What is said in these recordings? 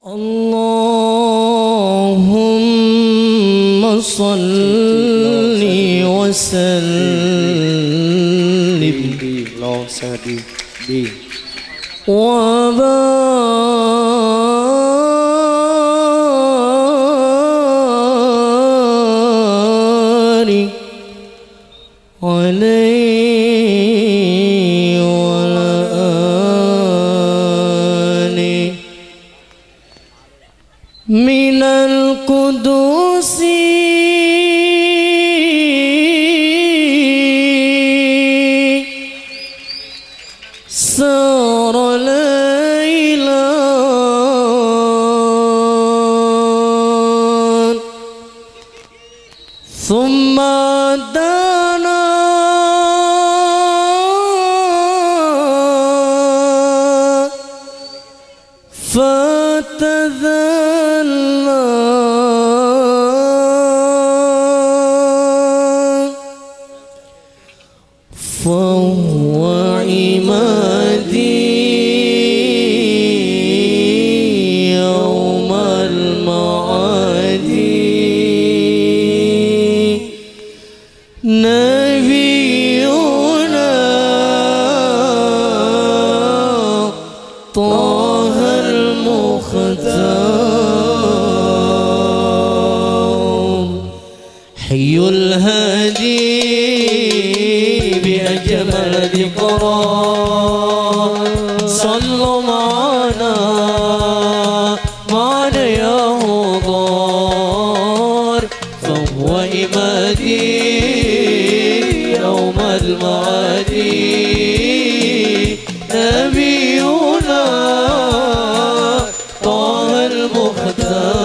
اللهم صل وسلم. وبارك ثم دانا. فتذكر بأجمل ذكرى. صلوا معنا معنا يا مضار فهو إمادي يوم المعادي. نبينا طه المختار.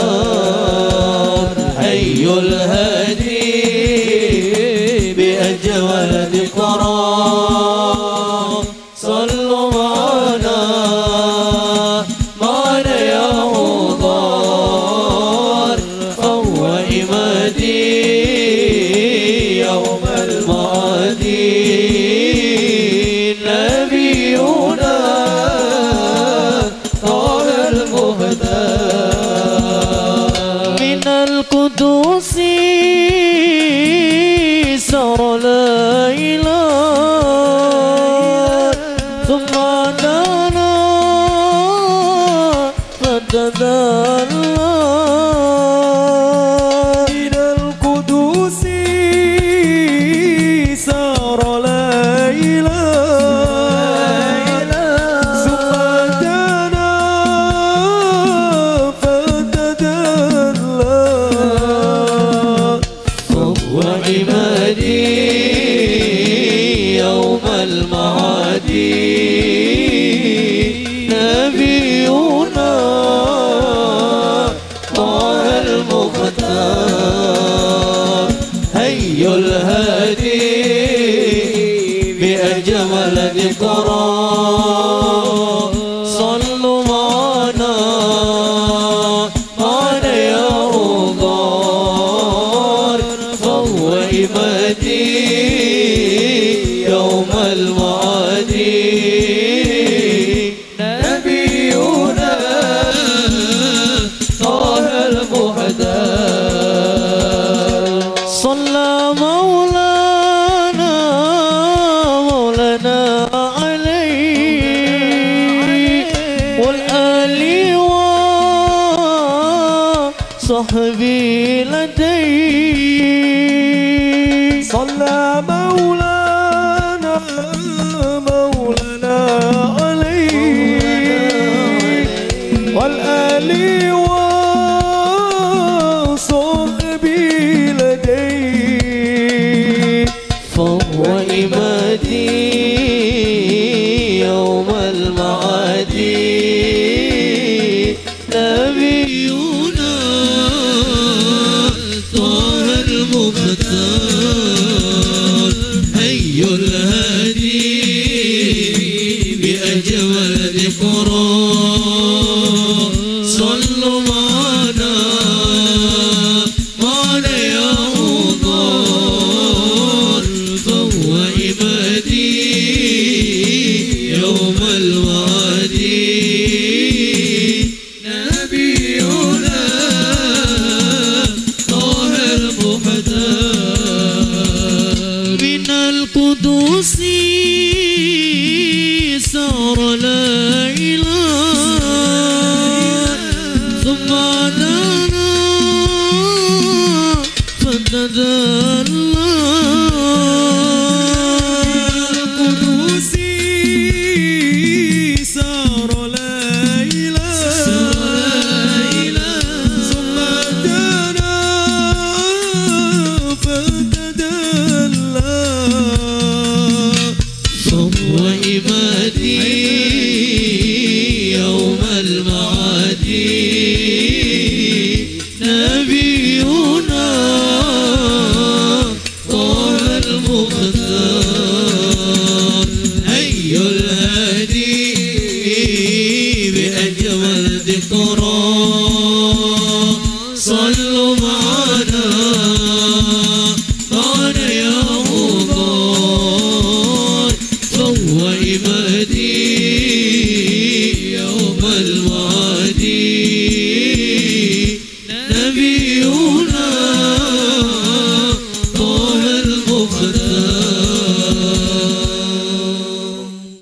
solo الذكرى صحبي لدي. صلى مولاي صلوا معنا معنا يا مضار فهو إمادي يوم المعاد